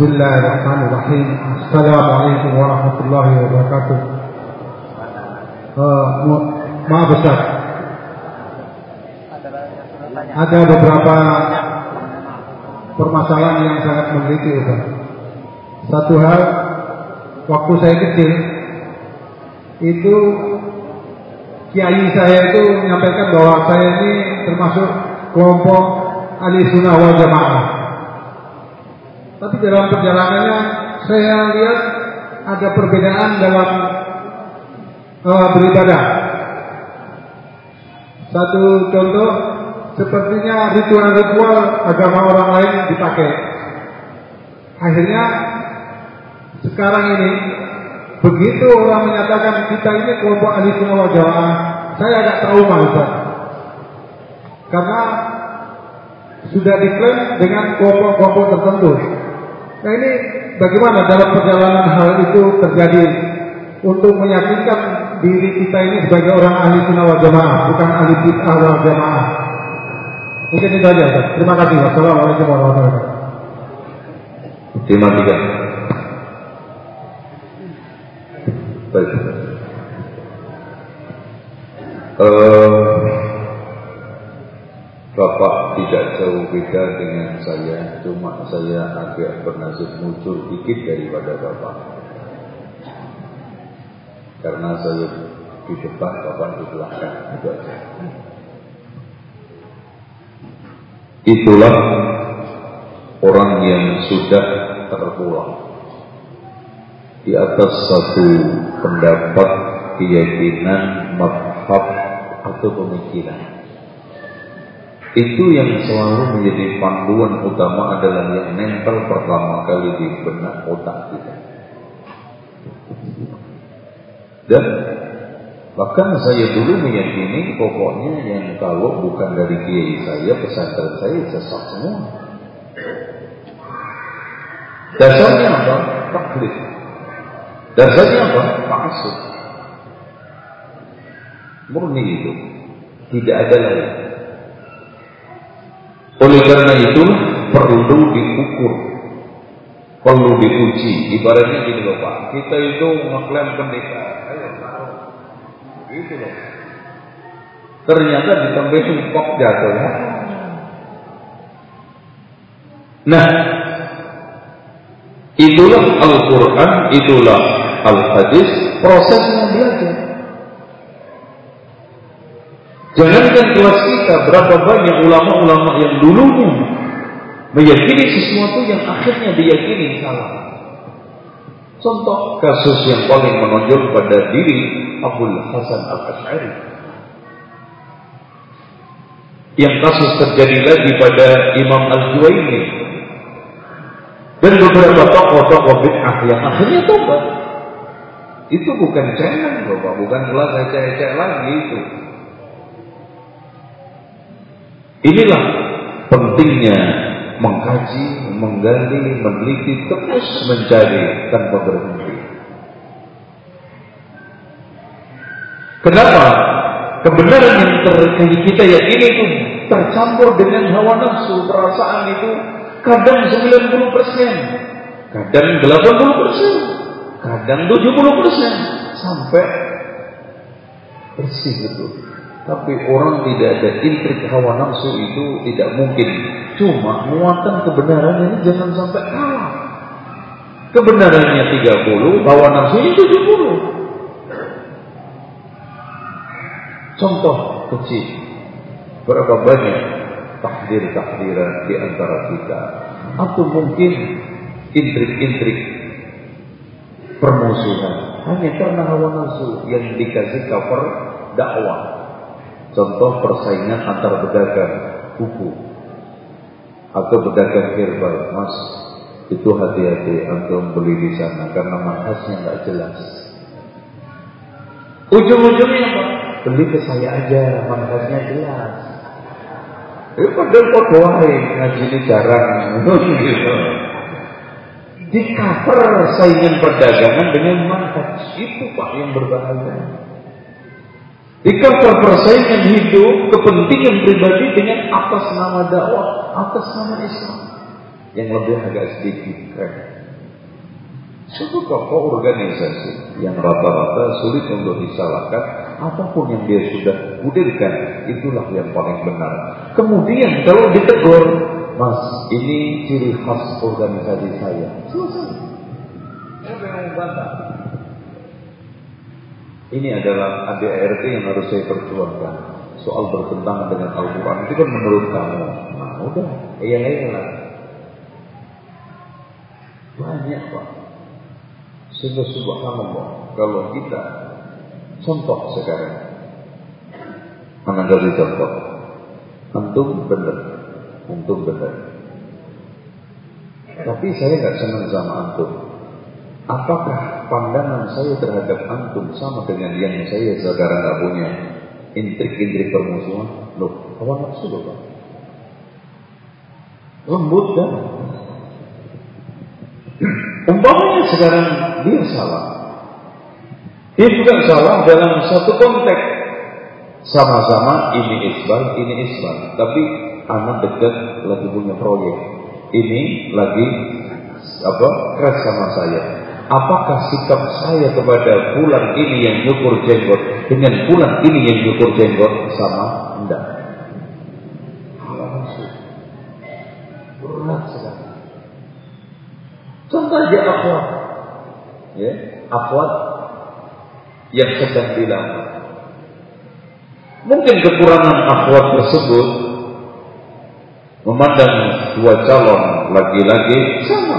Bismillahirrahmanirrahim. Assalamualaikum warahmatullahi wabarakatuh. Uh, maaf besar. Ada beberapa permasalahan yang sangat meneliti Ustaz. Satu hal, waktu saya kecil, itu kiai saya itu menyampaikan bahwa saya ini termasuk kelompok ahli sunnah wal jamaah. Tapi dalam perjalanannya saya lihat ada perbedaan dalam uh, beribadah. Satu contoh, sepertinya ritual-ritual agama orang lain dipakai. Akhirnya sekarang ini begitu orang menyatakan kita ini kelompok ahli sunnah jamaah, saya agak trauma Ustaz. Karena sudah diklaim dengan kelompok-kelompok tertentu. Nah ini bagaimana dalam perjalanan hal itu terjadi untuk meyakinkan diri kita ini sebagai orang ahli sunnah wal jamaah, bukan ahli bid'ah wal jamaah. Mungkin itu saja. Terima kasih. Wassalamualaikum warahmatullahi wabarakatuh. Terima tiga. Baik. Uh, Bapak tidak jauh beda dengan saya, cuma saya agak bernasib muncul dikit daripada Bapak. Karena saya di depan, Bapak di belakang. Itulah orang yang sudah terpulang di atas satu pendapat, keyakinan, madhab atau pemikiran. Itu yang selalu menjadi panduan utama adalah yang nempel pertama kali di benak otak kita. Dan bahkan saya dulu meyakini pokoknya yang kalau bukan dari kiai saya, pesantren saya sesat semua. Dasarnya apa? Taklid. Dasarnya apa? Maksud. Murni itu. Tidak ada lain. Oleh karena itu perlu diukur, perlu diuji. Ibaratnya gini loh Pak, kita itu ngeklaim pendeta, ayo taruh, gitu loh. Ternyata ditambahin kok jatuh ya. Nah, itulah Al-Quran, itulah Al-Hadis, prosesnya belajar. Jangankan kelas kita, berapa banyak ulama-ulama yang dulunya meyakini sesuatu yang akhirnya diyakini salah. Contoh kasus yang paling menonjol pada diri Abdul Hasan Al-Ash'ari. Yang kasus terjadi lagi pada Imam Al-Juwaini. Dan beberapa tokoh-tokoh bid'ah yang akhirnya tobat. Itu bukan cengeng, Bapak, bukan kelas ecek-ecek lagi itu. Inilah pentingnya mengkaji, menggali, meneliti, terus mencari tanpa berhenti. Kenapa? Kebenaran yang ter kita yakini itu tercampur dengan hawa nafsu, perasaan itu kadang 90 persen, kadang 80 persen, kadang 70 persen, sampai bersih betul. Tapi orang tidak ada intrik hawa nafsu itu tidak mungkin. Cuma muatan kebenaran ini jangan sampai kalah. Kebenarannya 30, hawa nafsunya 70. Contoh kecil. Berapa banyak takdir-takdiran di antara kita. Atau mungkin intrik-intrik permusuhan. Hanya karena hawa nafsu yang dikasih cover dakwah. Contoh persaingan antar pedagang buku atau pedagang herbal, mas itu hati-hati antum beli di sana karena manhasnya nggak jelas. Ujung-ujungnya apa? Beli ke saya aja, manhasnya jelas. Eh padahal kok doain ngaji ini jarang. Di cover saingan perdagangan dengan manhaj itu pak yang berbahaya. Cover persaingan hidup kepentingan pribadi dengan atas nama dakwah, atas nama Islam. yang lebih agak sedikit keren. Suatu tokoh organisasi yang rata-rata sulit untuk disalahkan, apa pun yang dia sudah budirkan, itulah yang paling benar. Kemudian kalau ditegur, Mas, ini ciri khas organisasi saya. Selesai. Siapa yang membantah? Ini adalah ADRT yang harus saya perjuangkan. Soal bertentangan dengan Al-Quran itu kan menurut kamu. Nah, udah, iya iya lah. Banyak pak. Sehingga subhanallah kalau kita contoh sekarang. Mana dari contoh? Antum benar, antum benar. Tapi saya nggak senang sama antum. Apakah pandangan saya terhadap antum sama dengan yang saya sekarang nggak punya intrik-intrik permusuhan? Loh, apa nafsu loh pak? Lembut kan? Umpamanya sekarang dia salah. Dia juga salah dalam satu konteks. Sama-sama ini isbal, ini isbal. Tapi anak dekat lagi punya proyek. Ini lagi apa keras sama saya. Apakah sikap saya kepada bulan ini yang nyukur jenggot dengan bulan ini yang nyukur jenggot sama? Enggak. Berat sekali. Contoh aja akhwat. Ya, akhwat yang sedang dilamar. Mungkin kekurangan akhwat tersebut memandang dua calon laki-laki sama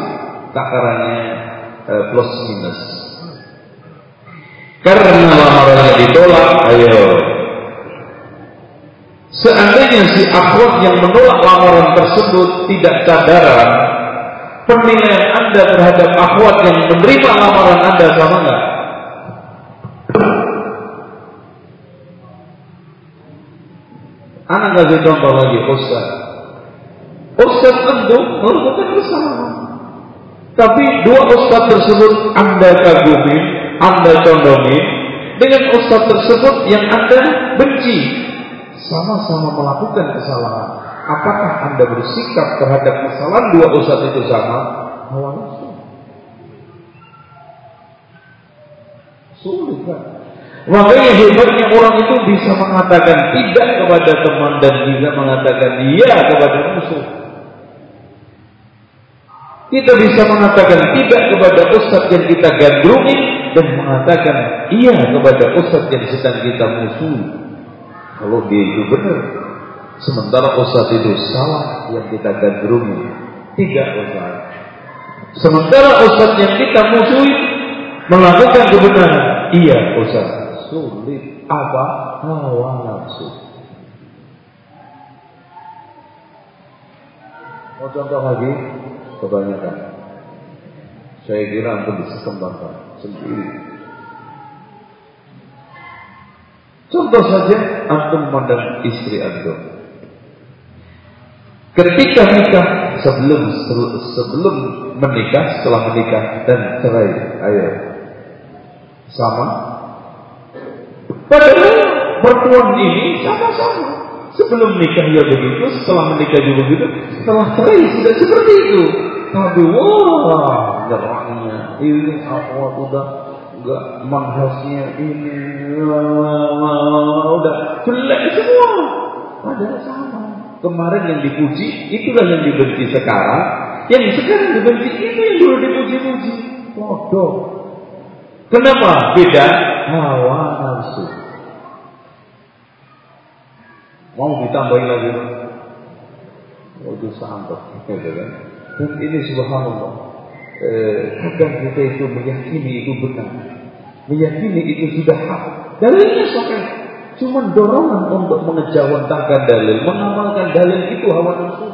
takarannya plus minus. Karena lamarannya ditolak, ayo. Seandainya si akhwat yang menolak lamaran tersebut tidak sadaran, penilaian Anda terhadap akhwat yang menerima lamaran Anda sama enggak? Anak kasih contoh lagi, Ustaz. Ustaz tentu melakukan kesalahan. Tapi dua ustaz tersebut Anda kagumi, Anda condongi dengan ustaz tersebut yang Anda benci. Sama-sama melakukan kesalahan. Apakah Anda bersikap terhadap kesalahan dua ustaz itu sama? Hawa nafsu. Sulit kan? Makanya hebatnya orang itu bisa mengatakan tidak kepada teman dan bisa mengatakan iya kepada musuh. Kita bisa mengatakan tidak kepada ustaz yang kita gandrungi dan mengatakan iya kepada ustaz yang sedang kita musuhi. Kalau dia itu benar. Sementara ustaz itu salah yang kita gandrungi. Tidak ustaz. Sementara ustaz yang kita musuhi melakukan kebenaran. Iya ustaz. Sulit apa? Hawa nafsu. Mau contoh lagi? Kebanyakan. Saya kira antum bisa kembangkan sendiri. Contoh saja antum memandang istri antum. Ketika nikah sebelum sebelum menikah, setelah menikah dan cerai, ayo sama. Padahal perempuan ini sama-sama. Sebelum nikah ya begitu, setelah menikah juga begitu, setelah cerai sudah seperti itu. Tapi wah, geraknya ini aku udah enggak manhasnya ini udah jelek semua. Padahal sama. Kemarin yang dipuji, itulah yang dibenci sekarang. Yang sekarang dibenci itu yang dulu dipuji-puji. Bodoh. Kenapa? Beda hawa nafsu. Mau ditambahin lagi? Itu sampai, gitu kan? Dan ini subhanallah. Eh, kadang kita itu meyakini itu benar, meyakini itu sudah hak. Dalilnya sampai cuma dorongan untuk mengejawantahkan dalil, mengamalkan dalil itu hawa nafsu.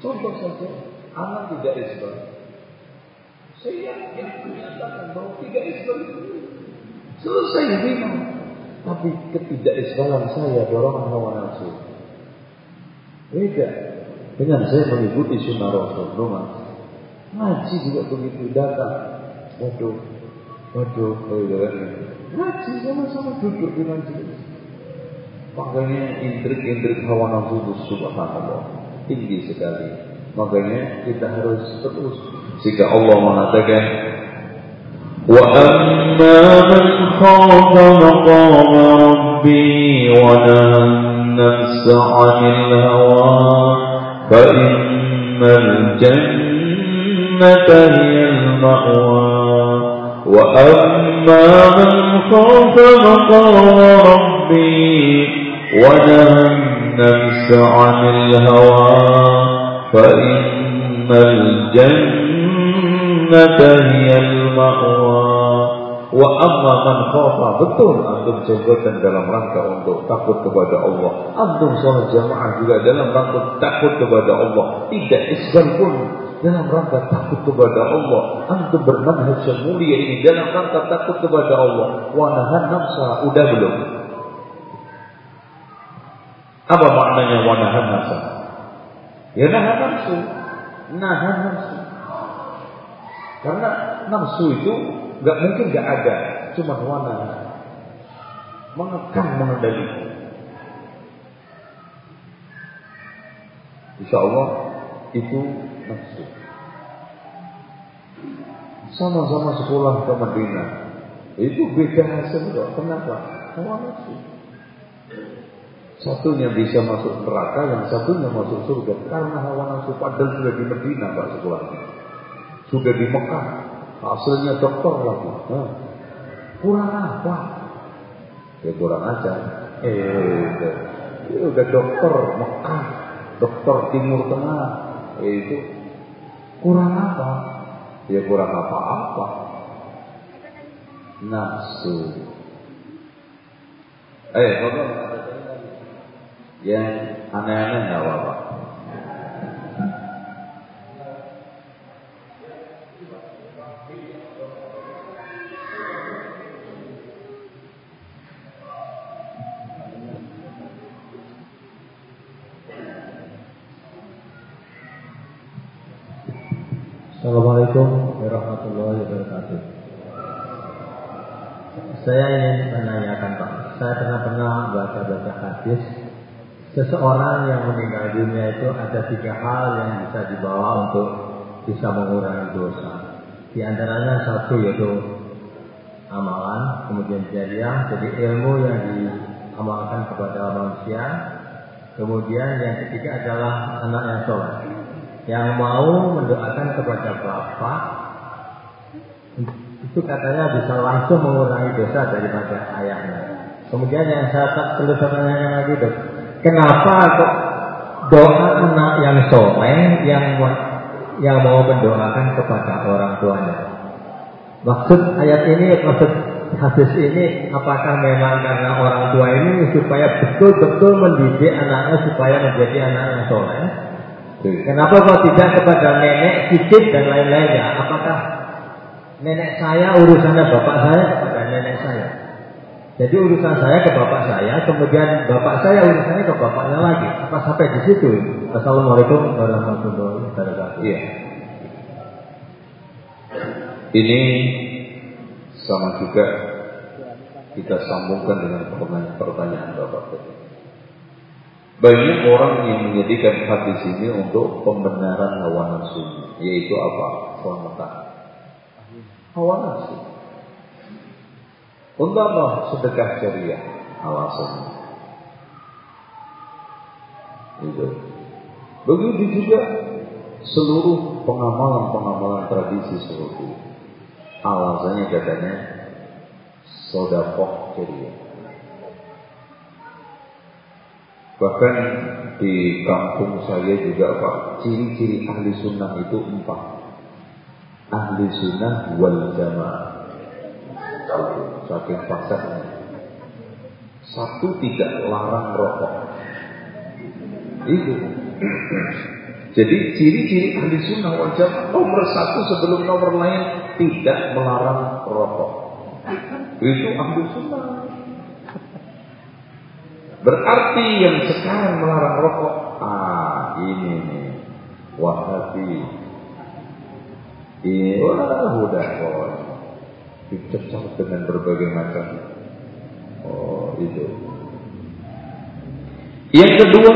Contoh saja, anak tidak isbal. Saya yang menyatakan bahwa tidak isbal itu selesai bina. Tapi ketidakisbalan saya dorongan hawa nafsu. Beda dengan saya mengikuti sunnah Rasulullah. Ngaji juga begitu datang. Waduh, waduh, waduh. Ngaji sama-sama duduk di majelis. Makanya intrik-intrik hawa nafsu itu subhanallah tinggi sekali. Makanya kita harus terus jika Allah mengatakan wa amma man khafa maqama rabbi wa nahana 'anil hawa فإن الجنة هي المأوى وأما من خاف مقام ربي ونهى النفس عن الهوى فإن الجنة هي المأوى. Wa amma man khafa betul antum jenggotan dalam rangka untuk takut kepada Allah. Antum sholat jamaah juga dalam rangka takut kepada Allah. Tidak isbal pun dalam rangka takut kepada Allah. Antum bermanhaj yang mulia ini dalam rangka takut kepada Allah. Wa nahan nafsa udah belum? Apa maknanya wa nahan nafsa? Ya nahan nafsu. Nahan nafsu. Karena nafsu itu nggak mungkin nggak ada, cuma warna mengekang mengendali. Insya Allah itu nafsu. Sama-sama sekolah ke Madinah. Itu beda hasil kok. Kenapa? Hawa nafsu. Satunya bisa masuk neraka, yang satunya masuk surga. Karena hawa nafsu padahal sudah di Madinah Pak sekolahnya. Sudah di Mekah. Hasilnya dokter lagi. Nah, kurang apa? Ya kurang aja. Eh, ya udah dokter Mekah, dokter Timur Tengah. Eh, itu kurang apa? Ya kurang apa-apa. Nafsu. Eh, bapak yang aneh-aneh nggak apa-apa. Assalamualaikum warahmatullahi wabarakatuh. Saya ingin menanyakan Pak, saya pernah pernah baca-baca hadis seseorang yang meninggal dunia itu ada tiga hal yang bisa dibawa untuk bisa mengurangi dosa. Di antaranya satu yaitu amalan, kemudian jariah, jadi ilmu yang diamalkan kepada manusia. Kemudian yang ketiga adalah anak yang sholat yang mau mendoakan kepada bapak itu katanya bisa langsung mengurangi dosa daripada ayahnya. Kemudian yang saya tak perlu tanya lagi dok, kenapa kok doa anak yang soleh yang yang mau mendoakan kepada orang tuanya? Maksud ayat ini, maksud hadis ini, apakah memang karena orang tua ini supaya betul-betul mendidik anaknya supaya menjadi anak yang soleh? Kenapa kok tidak kepada nenek, cicit dan lain-lainnya? Apakah nenek saya urusannya bapak saya kepada nenek saya? Jadi urusan saya ke bapak saya, kemudian bapak saya urusannya ke bapaknya lagi. Apa sampai di situ? Assalamualaikum warahmatullahi wabarakatuh. Iya. Ini sama juga kita sambungkan dengan pertanyaan Bapak tadi. Banyak orang yang menjadikan hadis ini untuk pembenaran hawa nafsu, yaitu apa? Selamatan. Hawa nafsu. Untuk apa? Sedekah jariah alasannya. Itu. Begitu juga seluruh pengamalan-pengamalan tradisi seperti alasannya katanya sodakoh jariah. Bahkan di kampung saya juga Pak, ciri-ciri ahli sunnah itu empat. Ahli sunnah wal jamaah. Saking fasihnya. Satu tidak larang rokok. Itu. Jadi ciri-ciri ahli sunnah wal jamaah nomor satu sebelum nomor lain tidak melarang rokok. Itu ahli sunnah. Berarti yang sekarang melarang rokok, ah ini nih, wahabi. Wah udah oh, dicecah dengan berbagai macam. Oh itu. Yang kedua,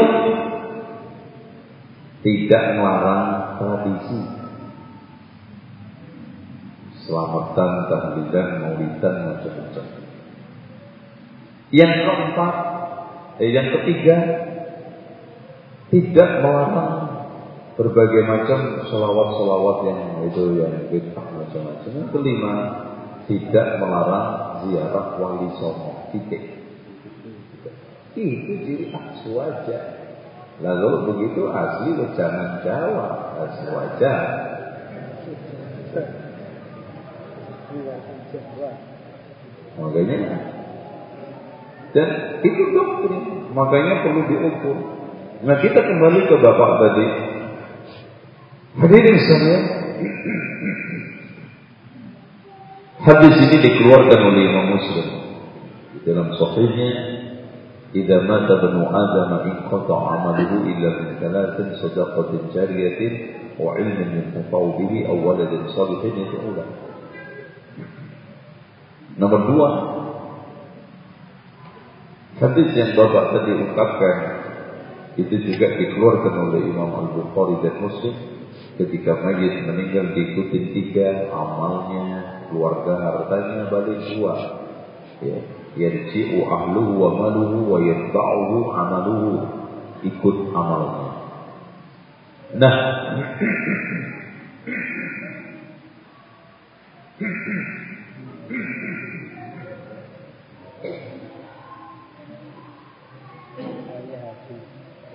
tidak melarang tradisi. Selamatan, tahlilan, maulidan, macam-macam. Yang keempat, yang ketiga, tidak melarang berbagai macam selawat-selawat yang itu yang bid'ah macam-macam. Yang kelima, tidak melarang ziarah wali songo. Titik. Itu ciri khas wajah. Lalu begitu asli jangan jawab asli wajah. Makanya dan itu doktrin, makanya perlu diukur. Nah kita kembali ke bapak tadi. Hadirin sekalian, hadis ini dikeluarkan oleh Imam Muslim dalam sahihnya إذا مات ابن آدم انقطع عمله إلا من ثلاث صدقة جارية وعلم ينتفع به أو ولد صالح يدعو له Nomor dua, hadis yang Bapak tadi ungkapkan itu juga dikeluarkan oleh Imam Al-Bukhari dan Muslim ketika mayit meninggal diikuti tiga amalnya, keluarga, hartanya balik dua. Ya yarji'u ahluhu wa maluhu wa yatba'uhu amaluhu ikut amalnya nah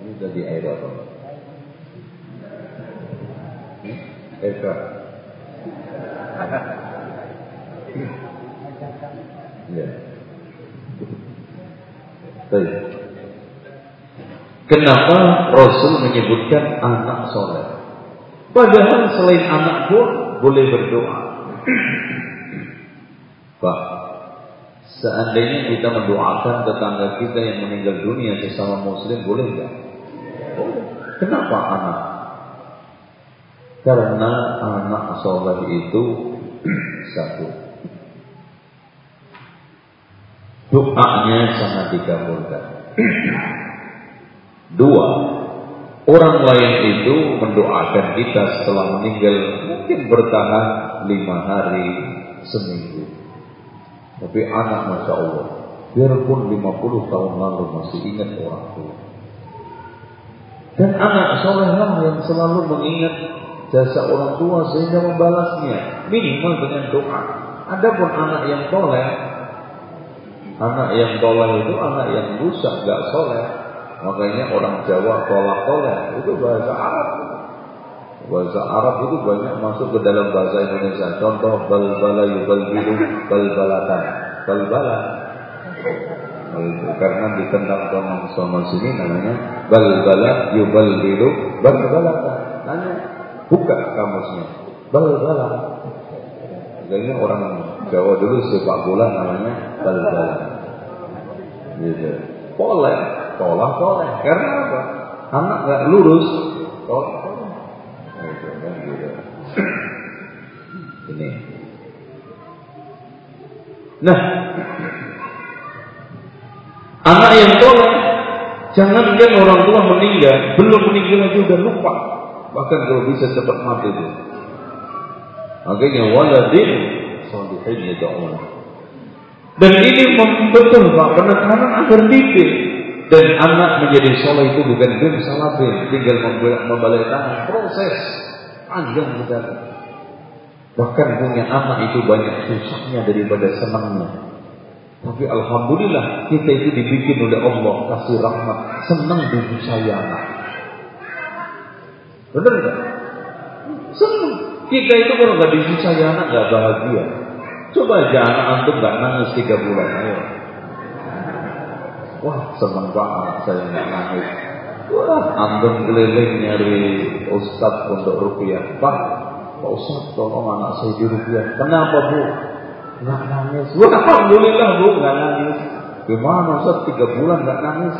ini jadi air apa? Eka. Ya. Baik. Kenapa Rasul menyebutkan anak soleh? Padahal selain anak pun boleh berdoa. Pak, seandainya kita mendoakan tetangga kita yang meninggal dunia sesama muslim boleh nggak? Kenapa anak? Karena anak soleh itu satu doanya sangat dikabulkan. Dua, orang lain itu mendoakan kita setelah meninggal mungkin bertahan lima hari seminggu. Tapi anak masya Allah, biarpun 50 tahun lalu masih ingat orang tua. Dan anak solehlah yang selalu mengingat jasa orang tua sehingga membalasnya minimal dengan doa. Adapun anak yang soleh Anak yang tolak itu anak yang rusak, gak soleh. Makanya orang Jawa tolak tolak itu bahasa Arab. Bahasa Arab itu banyak masuk ke dalam bahasa Indonesia. Contoh balbala yubalbilu balbalatan. Balbala. Karena ditendang sama sini namanya balbala yubalbilu balbalatan. Nanya, buka kamusnya. Balbala. Kayaknya orang Jawa dulu sepak bola namanya bal-balan. Gitu. Boleh, tolak boleh. Karena apa? Anak nggak lurus, tolak. Gitu kan gitu. Ini. Nah, anak yang jangan lihat orang tua meninggal, belum meninggal aja udah lupa. Bahkan kalau bisa cepat mati itu. Makanya waladin salihin yad'una. Dan ini betul Pak, penekanan agar titik dan anak menjadi soleh itu bukan bin salabin, tinggal membalik tangan, proses panjang benar. Bahkan punya anak itu banyak susahnya daripada senangnya. Tapi Alhamdulillah kita itu dibikin oleh Allah kasih rahmat, senang dengan saya. Benar enggak? Senang. Kita itu kalau nggak disusahi anak nggak bahagia. Coba aja anak antum nggak nangis tiga bulan, ayo. Wah seneng banget saya nggak nangis. Wah antum keliling nyari ustad untuk rupiah. Pak, Pak Ustad tolong anak saya di rupiah. Kenapa bu? Nggak nangis. Wah alhamdulillah bu nggak nangis. Gimana Ustad tiga bulan nggak nangis?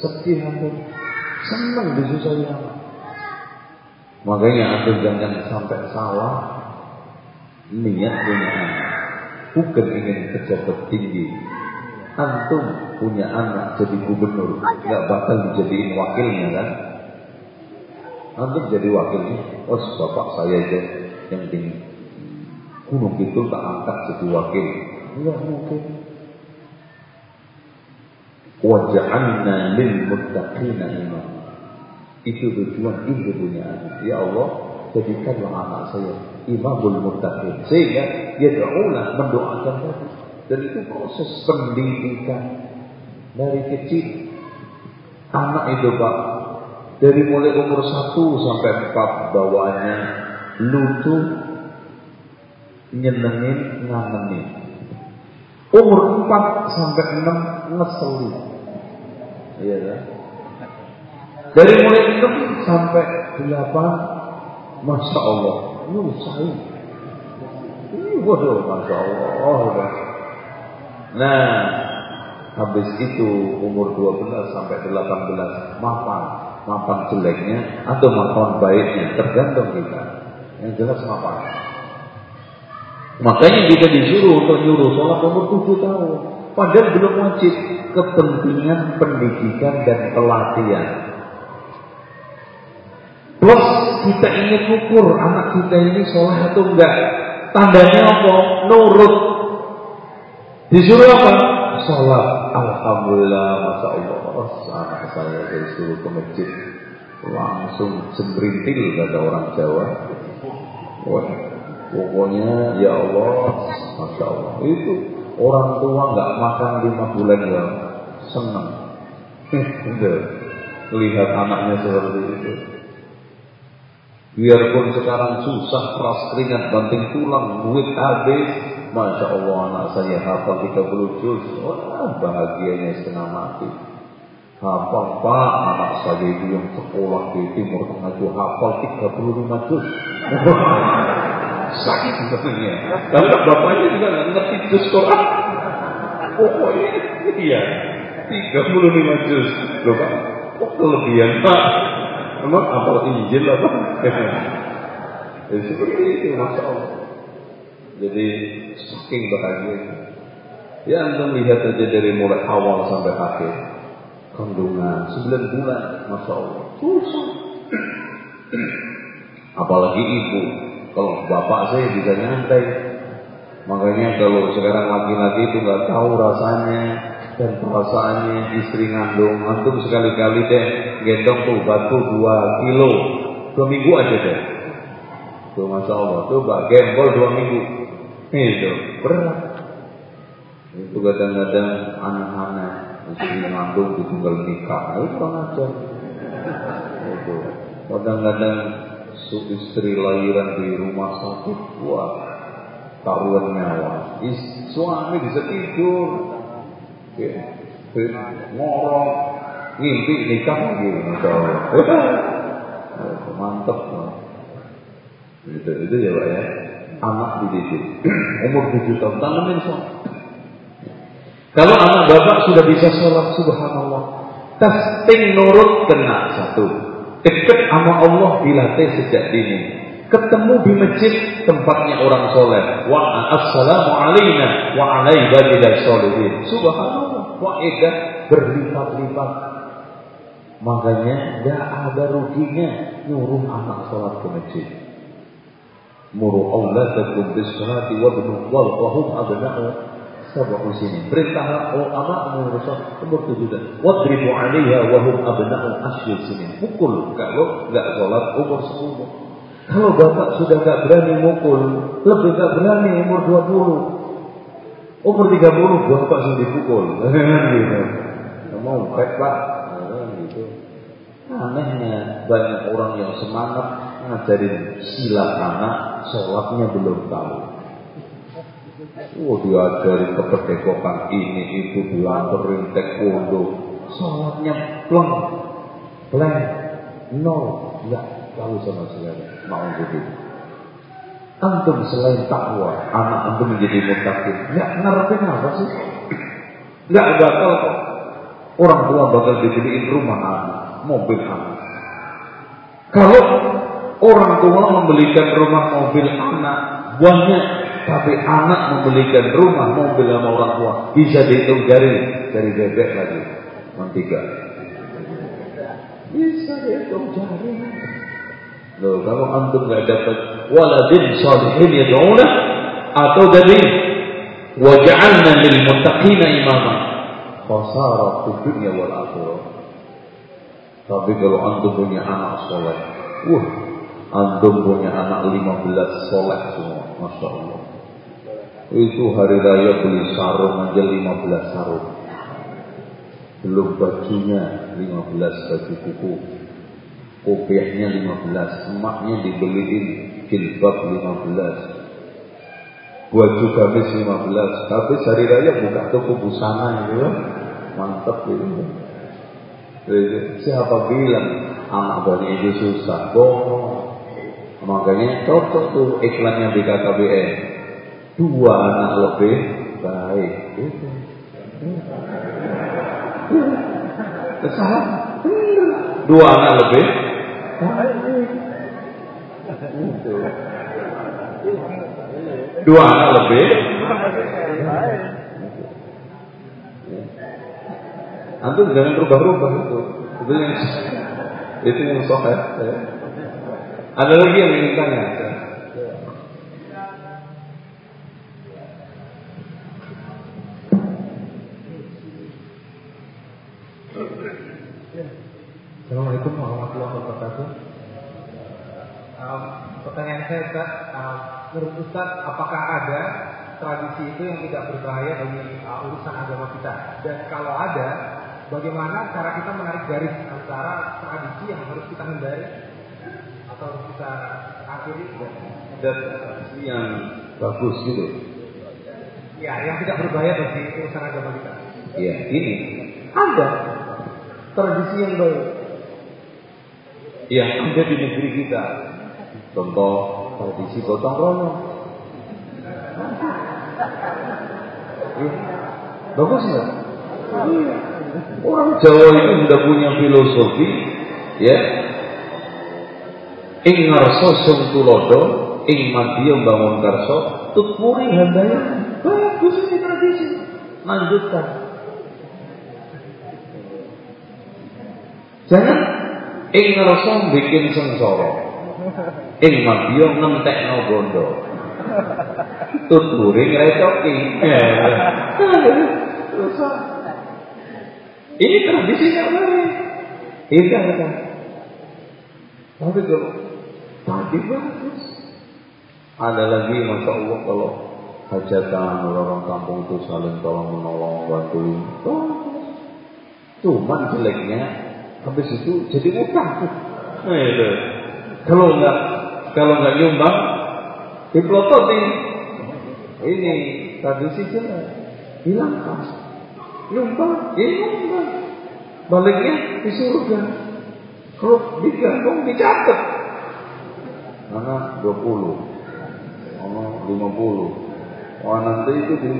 Sedih antum. Seneng disusahi anak. Makanya antum jangan sampai salah niat punya anak. Bukan ingin pejabat tinggi. Antum punya anak jadi gubernur, nggak bakal dijadiin wakilnya kan? Antum jadi wakilnya, oh bapak saya aja yang di Gunung itu tak angkat jadi wakil. Enggak mungkin. Waja'alna lil muttaqina imam. Itu tujuan ibu punya. Ya Allah, jadikanlah anak saya imamul muttaqin. Sehingga dia doalah mendoakan tadi. Dan itu proses pendidikan dari kecil. Anak itu Pak, dari mulai umur satu sampai empat bawaannya lucu, nyenengin, ngangenin. Umur empat sampai enam ngeselin. Iya kan? Dari mulai enam sampai delapan, masya Allah, nyusahin. Ini waduh, masya Allah. Nah, habis itu umur 12 sampai 18 mapan, mapan jeleknya atau mapan baiknya, tergantung kita. Yang jelas mapan. Makanya kita disuruh untuk nyuruh sholat umur 7 tahun. Padahal belum wajib kepentingan pendidikan dan pelatihan. Plus kita ingin ukur anak kita ini sholat atau enggak. Tandanya apa? Nurut. Disuruh apa? Sholat. Alhamdulillah, Masya Allah. Anak saya disuruh ke masjid. Langsung sembrintil kata orang Jawa. Wah, pokoknya ya Allah, Masya Allah. Itu orang tua nggak makan lima bulan ya senang. Lihat anaknya seperti itu. Biarpun sekarang susah, keras keringat, banting tulang, duit habis. Masya Allah anak saya hafal 30 juz. Wah bahagianya setengah mati. Hafal pak, anak saya itu yang sekolah di Timur Tengah itu hafal 35 juz. Sakit sebenarnya. Karena bapaknya juga nggak ngerti juz Quran. Pokoknya iya 35 juz. Loh pak, kok kelebihan pak? Emang apal Injil apa? ya, seperti itu, Masya Allah. Jadi saking bahagia. Ya antum lihat aja dari mulai awal sampai akhir. Kandungan 9 bulan, Masya Allah. Susah. Apalagi ibu. Kalau bapak saya bisa nyantai. Makanya kalau sekarang laki-laki itu nggak tahu rasanya dan perasaannya istri ngandung. Antum sekali-kali deh gendong tuh batu 2 kilo. Dua minggu aja deh. Tuh Masya Allah. Tuh mbak gembol dua minggu. Itu berat. Itu kadang-kadang anak-anak istri ngandung ditinggal nikah. Itu kurang ajar. Itu. Kadang-kadang istri lahiran di rumah sakit. Wah, taruhan nyawa. Is, suami bisa tidur. Ngorok. Ngimpi nikah lagi. Allah. Mantap. Itu, itu ya Pak ya anak dididik. Umur tujuh tahun, tanamin sholat. Kalau anak bapak sudah bisa sholat, subhanallah. Testing nurut kena satu. Dekat sama Allah dilatih sejak dini. Ketemu di masjid tempatnya orang soleh. Wa assalamu alaina wa ala ibadillah sholihin. Subhanallah. Wa berlipat-lipat. Makanya gak ada ruginya nyuruh anak sholat ke masjid. Muru auladakum bis salati wa abna'u sab'u sinin. Perintah oh anak mengurus umur tujuh tahun. Wadribu 'alaiha wa hum abna'u asyir sinin. Pukul kalau enggak sholat umur sepuluh. Kalau bapak sudah enggak berani mukul, lebih enggak berani umur dua puluh. Umur tiga puluh bapak sudah dipukul. gitu. Mau baik pak. gitu. Anehnya banyak orang yang semangat ngajarin silat anak, sholatnya belum tahu. Oh diajarin kepedekokan ini itu dianterin taekwondo, sholatnya pleng, pleng, nol, nggak tahu sama sekali. Mau jadi. Antum selain takwa, anak antum menjadi mutakin, nggak ngerti apa sih? Nggak bakal kok. Orang tua bakal dibeliin rumah anak, mobil anak. Kalau orang tua membelikan rumah mobil anak banyak tapi anak membelikan rumah mobil sama orang tua bisa dihitung jari dari bebek lagi. Tiga. Bisa dihitung jari Loh, kalau antum nggak dapat waladin salihin yad'una atau dari waj'alna lil muttaqina imama. Khasara fid dunya wal akhirah. Tapi kalau antum punya anak soleh, wah, antum punya anak 15 soleh semua, masya Allah. Itu hari raya beli sarung aja 15 sarung. Belum bajunya 15 baju kuku. Kopiahnya 15, emaknya dibeliin jilbab 15. Baju gamis 15. Tapi hari raya buka toko busana gitu ya. Mantap gitu. Siapa bilang anak dari itu susah? Bohong. Makanya cocok tuh iklannya BKKBN. Dua anak lebih baik. Itu. Kesalahan. Dua anak lebih itu. Dua anak lebih Antum jangan rubah-rubah itu. Itu yang itu yang soheh. Ya. Ada lagi yang ingin tanya? Ustaz, um, menurut Ustaz, apakah ada tradisi itu yang tidak berbahaya bagi uh, urusan agama kita? Dan kalau ada, bagaimana cara kita menarik garis antara tradisi yang harus kita hindari atau harus kita akhiri? Ada tradisi yang bagus gitu. Ya, yang tidak berbahaya bagi urusan agama kita. Ya, ini ada tradisi yang baik yang ada di negeri kita. Contoh tradisi gotong royong. Ya, bagus nggak? Iya. Orang Jawa itu sudah punya filosofi, ya. Ing ngarso sung tulodo, ing madya bangun karso, tutpuri handaya. Bagus ini tradisi. Lanjutkan. Jangan ing ngerasa bikin sengsara. Ing madya ngentekno bondo. Tuturi ngrecoki. Rusak. Ini tradisi yang baik. Iya kan? Tapi kalau tadi bagus. Ada lagi Masya Allah kalau hajatan orang kampung itu saling tolong menolong bantuin. Bagus. Cuman jeleknya habis itu jadi utang. Nah, itu. Kalau nggak kalau nggak nyumbang diplototin. Ini tradisi jelek. Hilangkan. Nyumbang, ya nyumbang. Baliknya di surga. Kalau digantung dicatat. Mana 20 Mana 50 Wah nanti itu di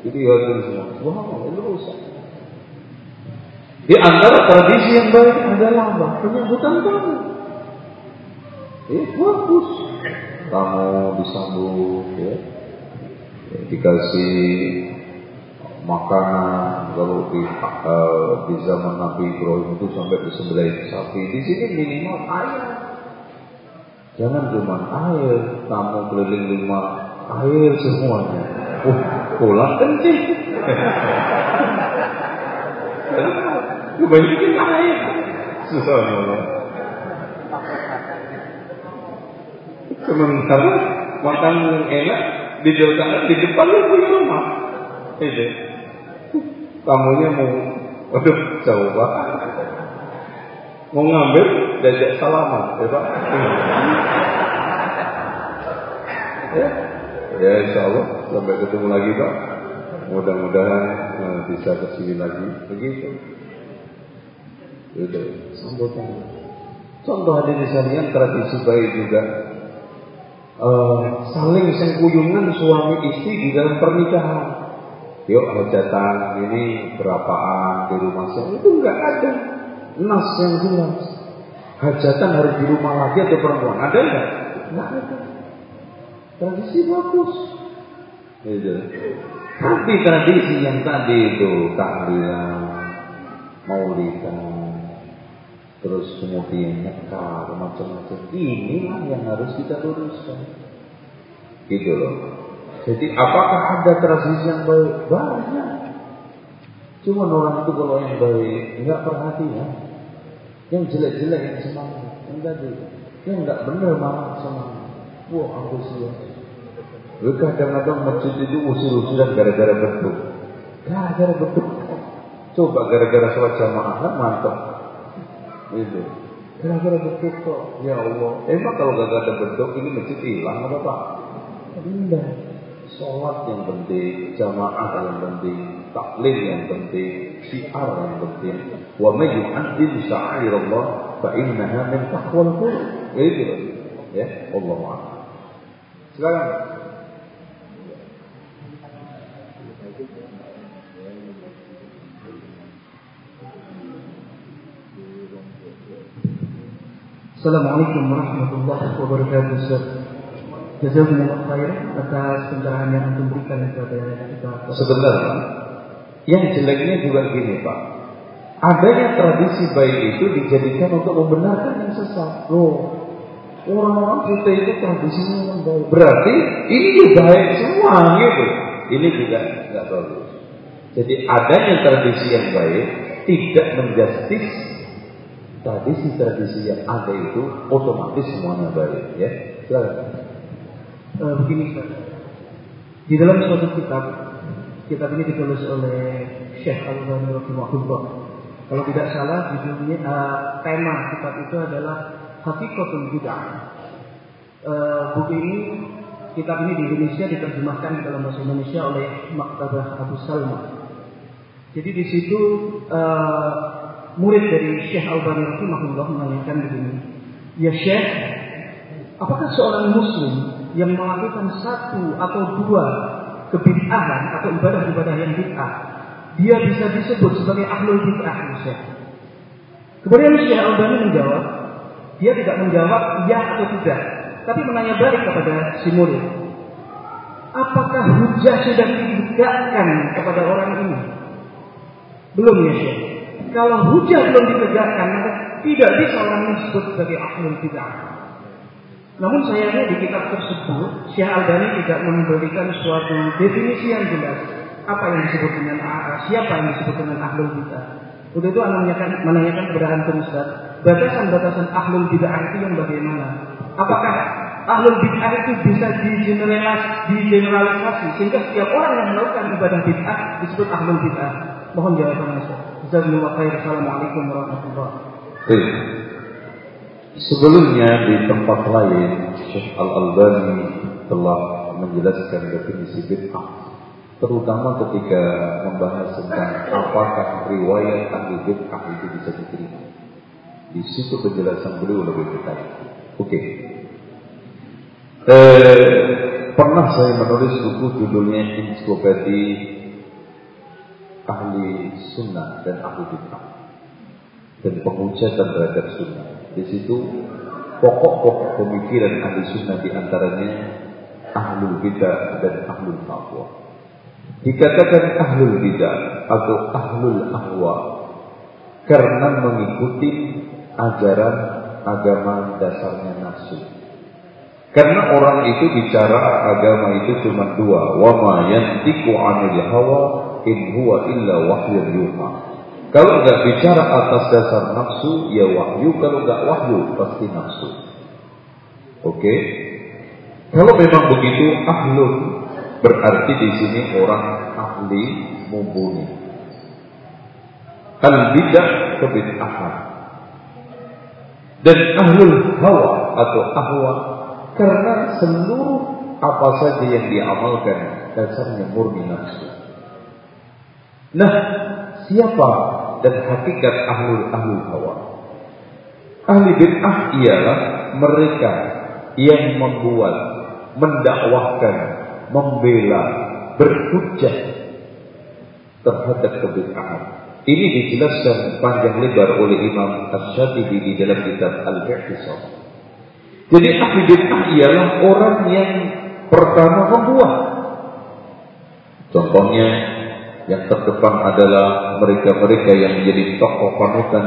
jadi hasil semua. Wah, itu rusak. Di antara tradisi yang baik adalah apa? Penyambutan kamu. Eh, bagus. Kamu disambut, ya. ya dikasih makanan kalau di uh, di zaman Nabi Ibrahim itu sampai disembelih sapi. Di sini minimal air. Jangan cuma air kamu keliling lima air semuanya. Uh, pulang kencing kebanyakan air. Subhanallah sementara makan yang enak di depan di depan punya rumah. Itu tamunya mau jauh banget. Mau ngambil diajak salaman ya pak? Ya, ya insya Allah sampai ketemu lagi pak. Mudah-mudahan uh, bisa ke sini lagi. Begitu. Itu sambutan contoh hadirin sekalian tradisi baik juga uh, saling sengkuyungan suami istri di dalam pernikahan. Yuk hajatan ini berapaan di rumah saya? Itu enggak ada nas yang jelas. Hajatan harus di rumah lagi atau perempuan? Ada enggak enggak ada. Tradisi bagus. Itu. tapi tradisi yang tadi itu tahlilan maulidan terus kemudian nekar macam-macam. Inilah yang harus kita luruskan gitu loh. Jadi apakah ada tradisi yang baik? Banyak. Cuma orang itu kalau yang baik nggak perhatian. Yang jelek-jelek yang semangat. Yang tadi. Yang nggak benar malah semangat. Wah antusias kadang-kadang masjid itu usir-usiran gara-gara bentuk gara-gara bentuk coba gara-gara sholat jamaah kan mantap itu. Gara-gara bentuk kok. Ya Allah. Emang kalau gak ada bentuk ini masjid hilang apa Pak? Tidak. Sholat yang penting, jamaah yang penting, taklim yang penting, syiar yang penting. Wa may yu'addin sya'air Allah fa innaha min taqwal qulub. Itu ya, Allah Silakan. Assalamualaikum warahmatullahi wabarakatuh Ustaz Jazakumullah khair atas pencerahan yang antum berikan kepada kita. Sebentar, yang jeleknya juga gini Pak. Adanya tradisi baik itu dijadikan untuk membenarkan yang sesat. Loh, orang-orang kita itu tradisinya yang baik. Berarti ini baik semua gitu. Ini juga nggak bagus. Jadi adanya tradisi yang baik tidak menjustis tradisi-tradisi yang ada itu otomatis semuanya baik ya. Silakan. Uh, begini. Di dalam suatu kitab, kitab ini ditulis oleh Syekh Al-Bani rahimahullah. Kalau tidak salah judulnya uh, tema kitab itu adalah Hakikatul Bid'ah. Uh, buku ini kitab ini di Indonesia diterjemahkan dalam bahasa Indonesia oleh Maktabah Abu Salma. Jadi di situ uh, murid dari Syekh Al-Bani rahimahullah menanyakan begini. Ya Syekh, apakah seorang muslim yang melakukan satu atau dua kebid'ahan atau ibadah-ibadah yang bid'ah, dia bisa disebut sebagai ahlul bid'ah, ya Syekh? Kemudian Syekh Al-Bani menjawab, dia tidak menjawab ya atau tidak, tapi menanya balik kepada si murid. Apakah hujah sudah ditegakkan kepada orang ini? Belum ya Syekh. Kalau hujah belum ditegakkan, maka tidak bisa orang disebut sebagai ahlul bid'ah. Namun sayangnya di kitab tersebut, Syekh Al-Bani tidak memberikan suatu definisi yang jelas apa yang disebut dengan siapa yang disebut dengan ahlul bid'ah. Untuk itu menanyakan, menanyakan kepada antum batasan-batasan ahlul bid'ah itu yang bagaimana? Apakah ahlul bid'ah itu bisa digeneralisasi sehingga setiap orang yang melakukan ibadah bid'ah disebut ahlul bid'ah? Mohon jawabannya Ustaz. Jazakumullah khair. Assalamualaikum warahmatullahi wabarakatuh. Sebelumnya di tempat lain Syekh Al-Albani telah menjelaskan definisi bid'ah terutama ketika membahas tentang apakah riwayat ahli bid'ah itu bisa diterima. Di situ penjelasan beliau lebih detail. Oke. Okay. Eh, pernah saya menulis buku judulnya Ensiklopedia ahli sunnah dan ahli bid'ah dan penghujatan terhadap sunnah. Di situ pokok-pokok pemikiran ahli sunnah di antaranya ahlul bid'ah dan ahlul fatwa. Dikatakan ahlul bid'ah atau ahlul ahwa karena mengikuti ajaran agama dasarnya nafsu. Karena orang itu bicara agama itu cuma dua, wa ma yantiqu 'anil hawa in huwa illa wahyu yuha. Kalau nggak bicara atas dasar nafsu, ya wahyu. Kalau nggak wahyu, pasti nafsu. Oke? Okay? Kalau memang begitu, ahlun berarti di sini orang ahli mumpuni. Al bidah kebid'ahan. Dan ahlul hawa atau ahwa karena seluruh apa saja yang diamalkan dasarnya murni nafsu. Nah, siapa dan hakikat ahlul ahlul hawa? Ahli bid'ah ialah mereka yang membuat, mendakwahkan, membela, berhujjah terhadap kebid'ahan. Ini dijelaskan panjang lebar oleh Imam Ash-Shatibi di dalam kitab Al-I'tisam. Jadi ahli bid'ah ialah orang yang pertama membuat. Contohnya yang terdepan adalah mereka-mereka yang menjadi tokoh panutan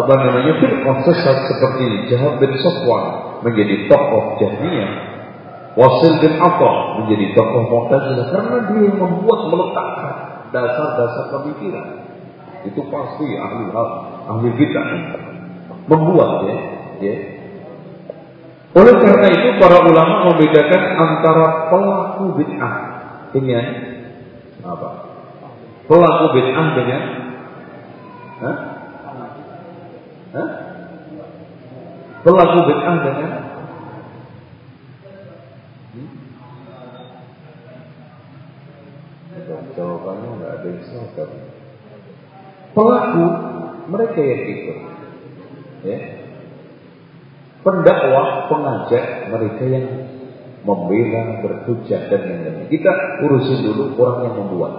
apa namanya firqah sesat seperti Jahab bin Sofwan menjadi tokoh Jahmiyah, Wasil bin Atta menjadi tokoh Mu'tazilah karena dia membuat meletakkan dasar-dasar pemikiran. Itu pasti ahli hal, ahli bid'ah membuat ya, ya. Oleh karena itu para ulama membedakan antara pelaku bid'ah dengan apa? Pelaku bid'ah dengan Hah? Hah? Pelaku bid'ah dengan hmm? Jawabannya nggak ada yang salah. Pelaku mereka yang ikut, ya. Pendakwah, pengajak mereka yang membela, berhujah dan yang lain. Kita urusin dulu orang yang membuat.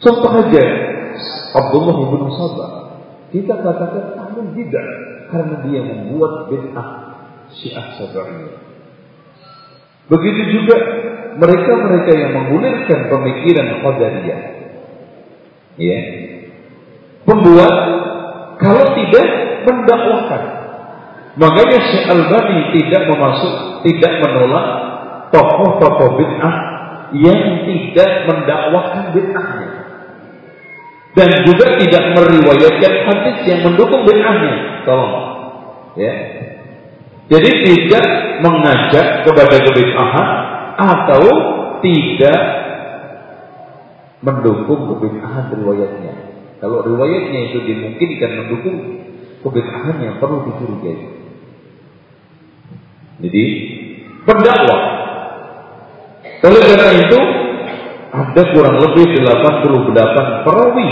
Contoh aja Abdullah bin Sabah. Kita katakan kamu tidak karena dia membuat bid'ah Syiah Sabaiyah. Begitu juga mereka-mereka yang menggulirkan pemikiran Qadariyah. Ya. Pembuat kalau tidak mendakwakan. Makanya Syekh Albani tidak memasuk, tidak menolak tokoh-tokoh bid'ah yang tidak mendakwakan bid'ahnya dan juga tidak meriwayatkan hadis yang mendukung bid'ahnya. Tolong. Ya. Jadi tidak mengajak kepada kebid'ahan atau tidak mendukung kebid'ahan riwayatnya. Kalau riwayatnya itu dimungkinkan mendukung kebid'ahannya perlu dicurigai. Jadi pendakwah. Oleh karena itu ada kurang lebih 88 perawi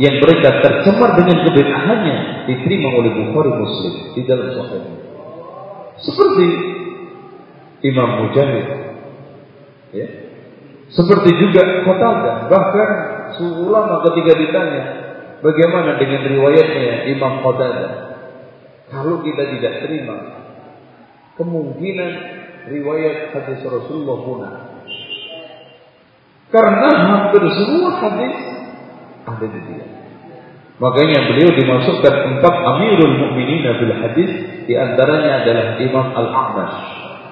yang mereka tercemar dengan kebid'ahannya diterima oleh Bukhari Muslim di dalam sahih. Seperti Imam Mujahid. Ya. Seperti juga Qatadah, bahkan ulama ketika ditanya bagaimana dengan riwayatnya Imam Qatadah. Kalau kita tidak terima kemungkinan riwayat hadis Rasulullah punah karena hampir semua hadis ada di dia. Makanya beliau dimasukkan empat Amirul Mukminin bil hadis di antaranya adalah Imam Al-A'mash.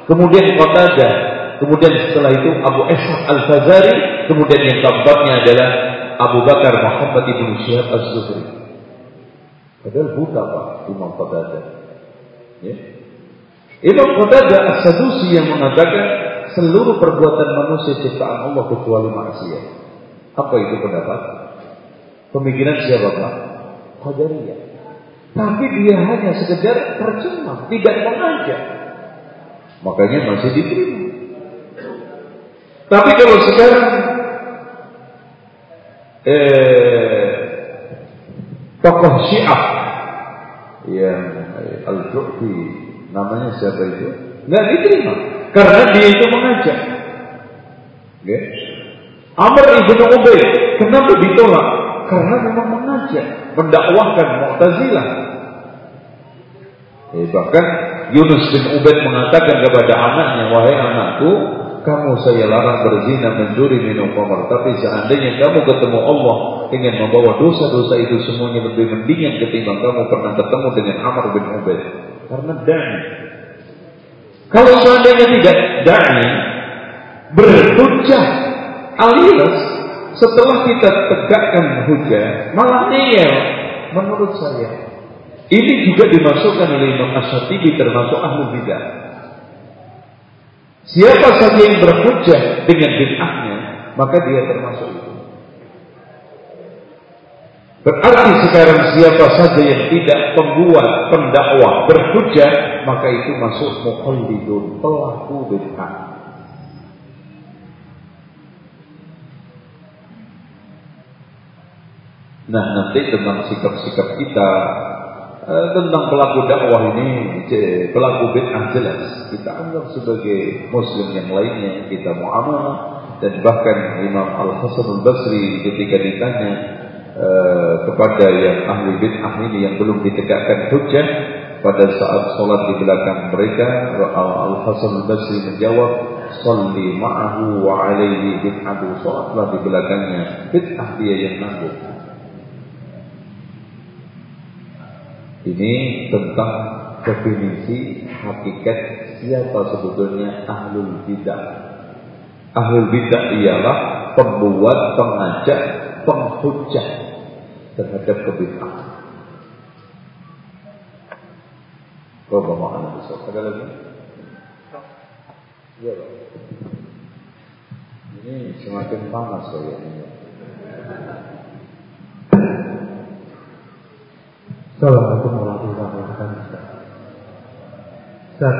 Kemudian Qatadah, kemudian setelah itu Abu Ishaq Al-Fazari, kemudian yang keempatnya adalah Abu Bakar Muhammad bin Syihab Az-Zuhri. Padahal buta Pak Imam Qatadah. Ya. Imam Qatadah As-Sadusi yang mengatakan seluruh perbuatan manusia ciptaan Allah kecuali maksiat. Apa itu pendapat? Pemikiran siapa Pak? Qadariyah. Tapi dia hanya sekedar tercemar, tidak mengajak. Makanya masih diterima. Tapi kalau sekarang eh, tokoh Syiah yang Al-Juhfi namanya siapa itu? Nggak diterima. Karena dia itu mengajak. Ya. Amr ibnu Ubay, kenapa ditolak? Karena memang mengajak, mendakwahkan Mu'tazilah. Ya, bahkan Yunus bin Ubaid mengatakan kepada anaknya, wahai anakku, kamu saya larang berzina, mencuri, minum khamar. Tapi seandainya kamu ketemu Allah ingin membawa dosa-dosa itu semuanya lebih mendingan ketimbang kamu pernah ketemu dengan Amr bin Ubaid. Karena dan kalau seandainya tidak dai berhujah alias setelah kita tegakkan hujah malah ngeyel menurut saya ini juga dimasukkan oleh Imam Asyatibi termasuk ahli bidah. Siapa saja yang berhujah dengan bid'ahnya, maka dia termasuk. Berarti sekarang siapa saja yang tidak pembuat pendakwah berhujah maka itu masuk mukhallidun pelaku bid'ah. Nah nanti tentang sikap-sikap kita eh, tentang pelaku dakwah ini pelaku bid'ah jelas kita anggap sebagai muslim yang lainnya kita muamalah dan bahkan Imam Al Hasan Al Basri ketika ditanya Eh, kepada yang ahli bid'ah ini yang belum ditegakkan hujah pada saat sholat di belakang mereka Al Hasan Al Basri menjawab Salli ma'ahu wa alaihi bid'atu Sholatlah di belakangnya. Bid'ah dia yang nanggung Ini tentang definisi hakikat siapa sebetulnya ahlul bidah. Ahlul bidah ialah pembuat, pengajak, penghujah terhadap kebid'ahan. Mau anak besok. Ada lagi? Iya, Pak. Ini semakin panas kayaknya. Assalamualaikum warahmatullahi wabarakatuh. Ustaz,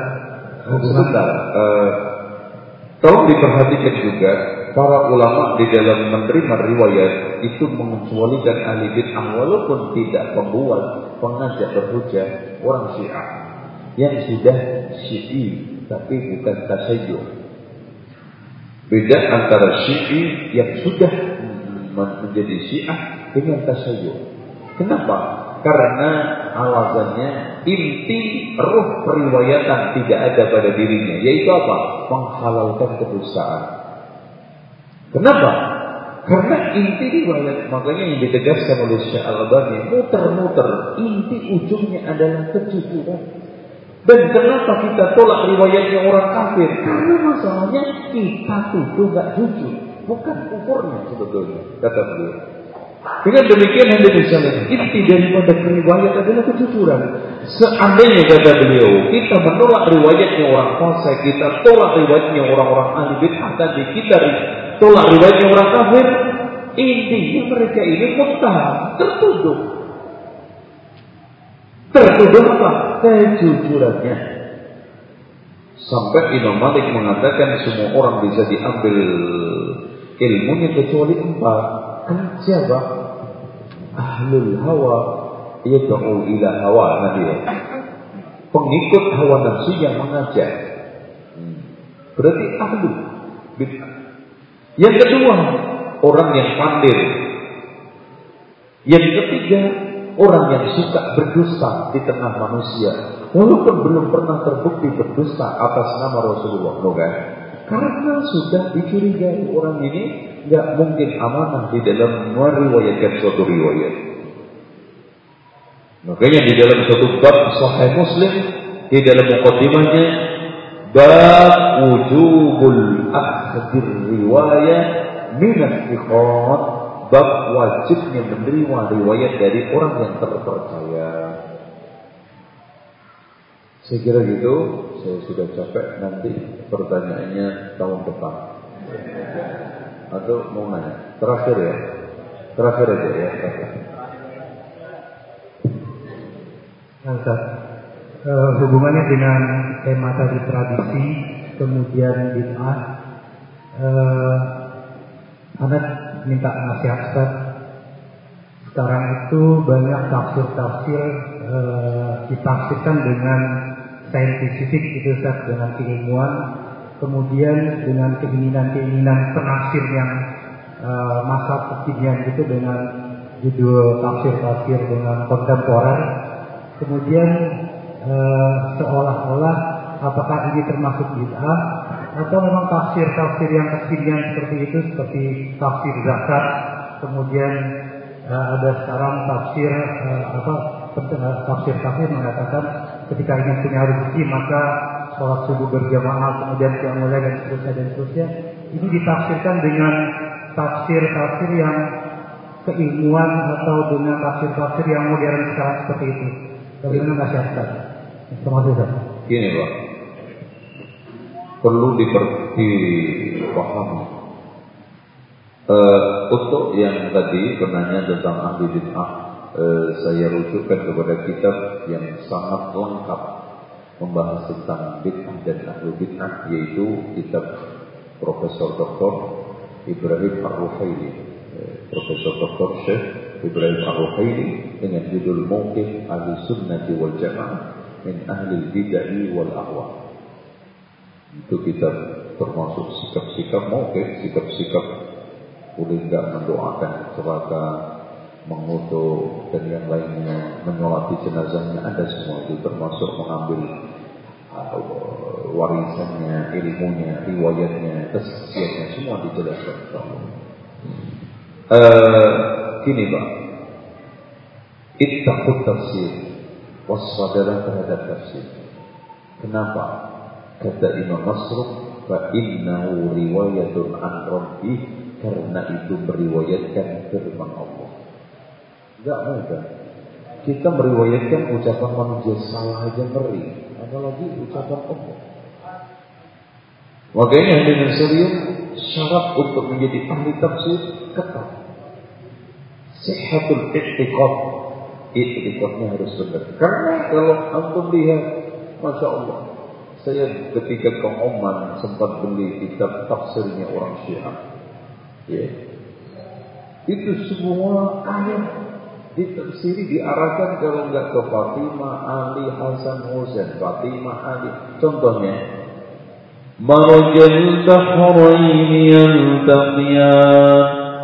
Sebentar, uh, tolong diperhatikan juga para ulama di dalam menerima riwayat itu mengecualikan ahli bid'ah walaupun tidak membuat pengajak berhujah orang Syiah yang sudah Syi'i tapi bukan tasayyuh. Beda antara Syi'i yang sudah menjadi Syiah dengan tasayyuh. Kenapa? Karena alasannya inti ruh periwayatan tidak ada pada dirinya. Yaitu apa? Menghalalkan kedustaan. Kenapa? Karena inti riwayat makanya yang ditegaskan oleh Syekh Al-Albani muter-muter inti ujungnya adalah kejujuran. Dan kenapa kita tolak riwayatnya orang kafir? Karena masalahnya kita tuduh gak jujur, bukan kufurnya sebetulnya kata beliau. Dengan demikian yang demikian inti daripada riwayat adalah kejujuran. Seandainya kata beliau, kita menolak riwayatnya orang fasik, kita tolak riwayatnya orang-orang ahli bid'ah tadi, kita tolak riwayatnya orang kafir, intinya mereka ini muntah, tertuduh. Tertuduh apa? Kejujurannya. Sampai Imam Malik mengatakan semua orang bisa diambil ilmunya kecuali empat kan siapa? Ahlul hawa yad'u ila hawa Nabi. Pengikut hawa nafsu yang mengajak. Berarti ahlu bid'ah. Yang kedua, orang yang pandai. Yang ketiga, orang yang suka berdusta di tengah manusia. Walaupun belum pernah terbukti berdusta atas nama Rasulullah. Bukan? Karena sudah dicurigai orang ini nggak mungkin amanah di dalam meriwayatkan suatu riwayat. Makanya di dalam suatu bab Sahih Muslim di dalam mukadimahnya bab wujubul akhdir riwayat min al bab wajibnya menerima riwayat dari orang yang terpercaya. Saya kira gitu, saya sudah capek nanti pertanyaannya tahun depan atau mau nanya? Terakhir ya. Terakhir aja ya. Terakhir. Uh, hubungannya dengan tema tadi tradisi, kemudian bid'ah, uh, anak minta nasihat Ustaz. Sekarang itu banyak tafsir-tafsir uh, ditafsirkan dengan saintifik itu Ustaz, dengan keilmuan kemudian dengan keinginan-keinginan penafsir yang uh, masa kekinian gitu dengan judul tafsir-tafsir dengan kontemporer kemudian uh, seolah-olah apakah ini termasuk bid'ah atau memang tafsir-tafsir yang kekinian seperti itu seperti tafsir zakat kemudian uh, ada sekarang tafsir uh, apa tafsir-tafsir mengatakan ketika ingin punya rezeki maka sholat subuh berjamaah, kemudian mulai dan seterusnya dan seterusnya. Ini ditafsirkan dengan tafsir-tafsir yang keilmuan atau dengan tafsir-tafsir yang modern sekarang seperti itu. Bagaimana nasihat Gini Pak, perlu diperti paham. Uh, untuk yang tadi penanya tentang ahli bid'ah, uh, saya rujukkan kepada kitab yang sangat lengkap membahas tentang bid'ah dan ahlu bid'ah yaitu kitab Profesor Dr. Ibrahim Ar-Ruhaili eh, Profesor Dr. Syekh Ibrahim Ar-Ruhaili dengan judul Mungkif Ahli Sunnati wal Jamaah min Ahli Bid'ah wal Ahwa. Itu kitab termasuk sikap-sikap mungkif sikap-sikap boleh tidak mendoakan celaka mengutuk dan yang lainnya menyolati jenazahnya ada semua itu termasuk mengambil uh, warisannya, ilmunya, riwayatnya, kesaksiannya semua dijelaskan Uh, gini pak, ittaqut tafsir. Waspadalah terhadap tafsir. Kenapa? Kata Imam Masruf, fa innahu riwayatun an rabbi karena itu meriwayatkan firman Allah. Enggak mudah. Kita meriwayatkan ucapan manusia salah aja ngeri, apalagi ucapan Allah. Makanya dengan serius syarat untuk menjadi ahli tafsir ketat. Sehatul i'tiqad I'tiqadnya harus benar. Karena kalau antum lihat, Masya Allah, saya ketika ke Oman sempat beli kitab tafsirnya orang Syiah. Ya. Itu semua ayat ditafsiri diarahkan kalau enggak ke Fatimah, Ali, Hasan, Husain, Fatimah, Ali. Contohnya, مرج البحرين يلتقيان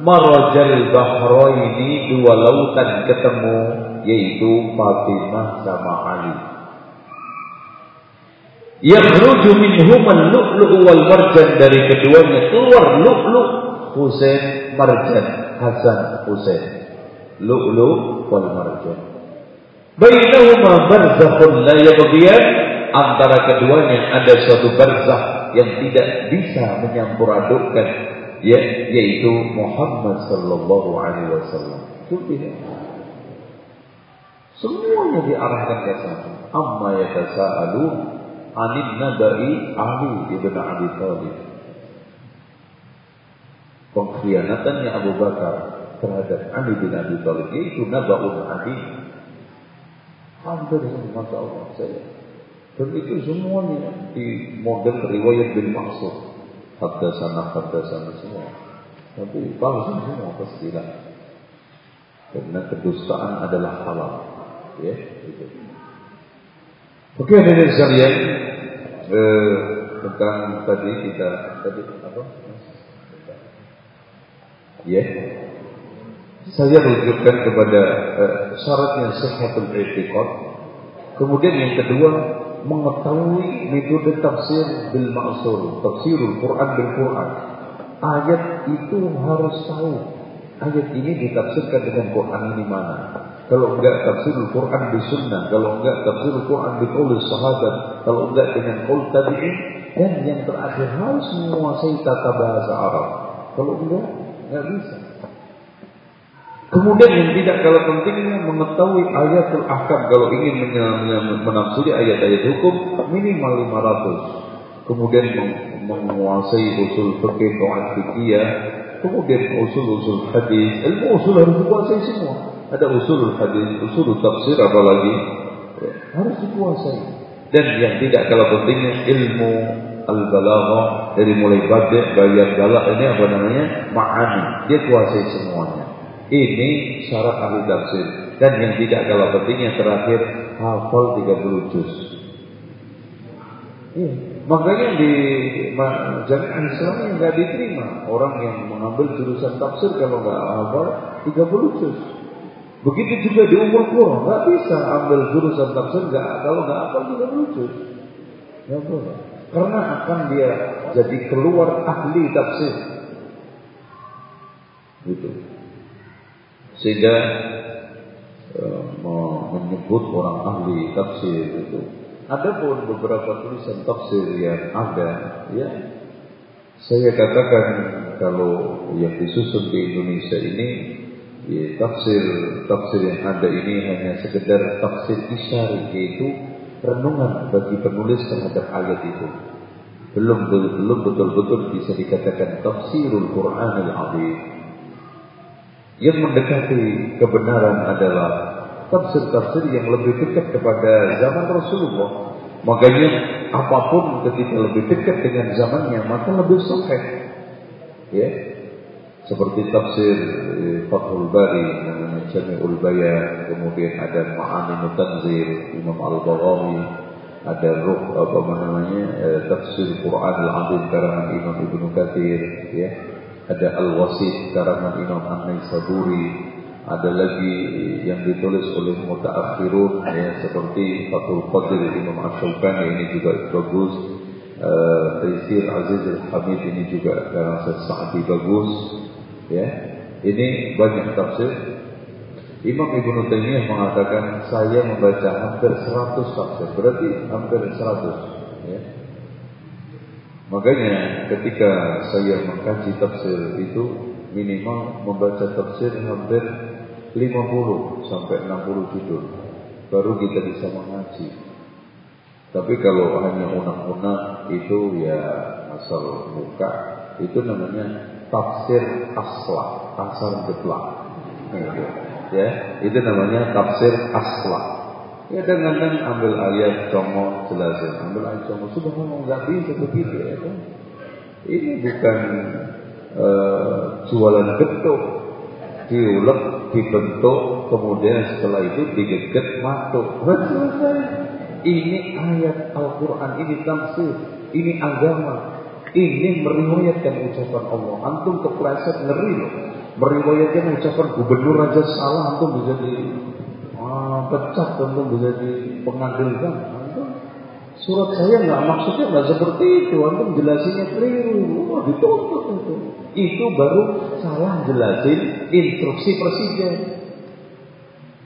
Marajal Bahraini dua lautan ketemu yaitu Fatimah sama Ali. Yakhruju minhum al-lu'lu' wal marjan dari keduanya keluar lu'lu' Husain marjan Hasan Husain. Lu'lu' wal marjan. Bainahuma barzakhun la yabghiyan antara keduanya ada suatu barzakh yang tidak bisa menyampuradukan ya yaitu Muhammad sallallahu alaihi wasallam. Semuanya diarahkan ke sana. Amma yatasaalu anin nabai Ali ibn Abi Thalib. Pengkhianatannya Abu Bakar terhadap Ali bin Abi Thalib yaitu nabaun Ali. Hampir masya Allah saya dan itu semuanya di model riwayat bin Maksud. Hatta sana, hatta sana semua. Tapi palsu semua pastilah. Karena kedustaan adalah halal. Ya, itu. Oke, dari sekalian eh, tentang tadi kita tadi apa? Ya, saya rujukkan kepada eh, syaratnya sehatul i'tiqad. Kemudian yang kedua mengetahui metode tafsir bil ma'sur, tafsirul Quran bil Quran. Ayat itu harus tahu. Ayat ini ditafsirkan dengan Quran ini mana. Kalau enggak tafsirul Quran di sunnah, kalau enggak tafsirul Quran di qaul sahabat, kalau enggak dengan qaul tabi'in, dan yang terakhir harus menguasai tata bahasa Arab. Kalau enggak, enggak bisa. Kemudian yang tidak kalah pentingnya mengetahui ayatul ahkam kalau ingin menafsiri ayat-ayat hukum minimal 500. Kemudian menguasai usul fikih qawaid fikih, kemudian usul-usul hadis. Ilmu usul harus dikuasai semua. Ada usul hadis, usul tafsir apalagi ya, harus dikuasai. Dan yang tidak kalah pentingnya ilmu al-balaghah dari mulai badi, bayan galak ini apa namanya? ma'ani. Dia kuasai semuanya. Ini syarat ahli tafsir. Dan yang tidak kalah pentingnya terakhir hafal 30 juz. Iya. Makanya di jamiah Islam yang nggak diterima orang yang mengambil jurusan tafsir kalau nggak hafal 30 juz. Begitu juga di umur Quran nggak bisa ambil jurusan tafsir nggak kalau nggak hafal 30 juz. Nggak boleh. Karena akan dia jadi keluar ahli tafsir. Gitu sehingga e, menyebut orang ahli tafsir itu. Ada pun beberapa tulisan tafsir yang ada, ya. Saya katakan kalau yang disusun di Indonesia ini ya, tafsir tafsir yang ada ini hanya sekedar tafsir isyari yaitu renungan bagi penulis terhadap ayat itu. Belum belum betul-betul bisa dikatakan tafsirul Qur'anil Azim yang mendekati kebenaran adalah tafsir-tafsir yang lebih dekat kepada zaman Rasulullah. Makanya apa pun ketika lebih dekat dengan zamannya maka lebih sahih. Ya. Seperti tafsir eh, Fathul Bari namanya Jami'ul Bayan, kemudian ada Ma'ani Mutanzir Imam Al-Baghawi, ada ruh apa namanya eh, tafsir Quran al-Azim karangan Imam Ibnu Katsir ya ada Al-Wasit karangan Imam An-Naisaburi ada lagi yang ditulis oleh mutaakhirun ya seperti Fathul Qadir Imam Asy-Syaukani ini juga bagus. Uh, Aziz Al-Hamid ini juga karangan Sa'di bagus ya. Ini banyak tafsir. Imam Ibnu Taimiyah mengatakan saya membaca hampir 100 tafsir. Berarti hampir 100 ya Makanya ketika saya mengkaji tafsir itu minimal membaca tafsir hampir 50 sampai 60 judul baru kita bisa mengaji. Tapi kalau hanya unak-unak itu ya asal buka itu namanya tafsir aslah, asal geblak. Ya, itu namanya tafsir aslah. Ya kadang-kadang ambil ayat comot jelasin, ambil ayat comot sudah ngomong nggak bisa begitu ya kan? Ini bukan uh, jualan getuk, diulek, dibentuk, kemudian setelah itu digeget. Selesai. Ini ayat Al-Quran, ini tafsir, ini agama, ini meriwayatkan ucapan Allah. Antum kepleset ngeri loh. Meriwayatkan ucapan gubernur raja salah, antum bisa di ah, pecat tentu bisa dipengadilkan. Surat saya nggak maksudnya nggak seperti itu, antum jelasinnya keliru, oh, dituntut itu. Itu baru salah jelasin instruksi presiden.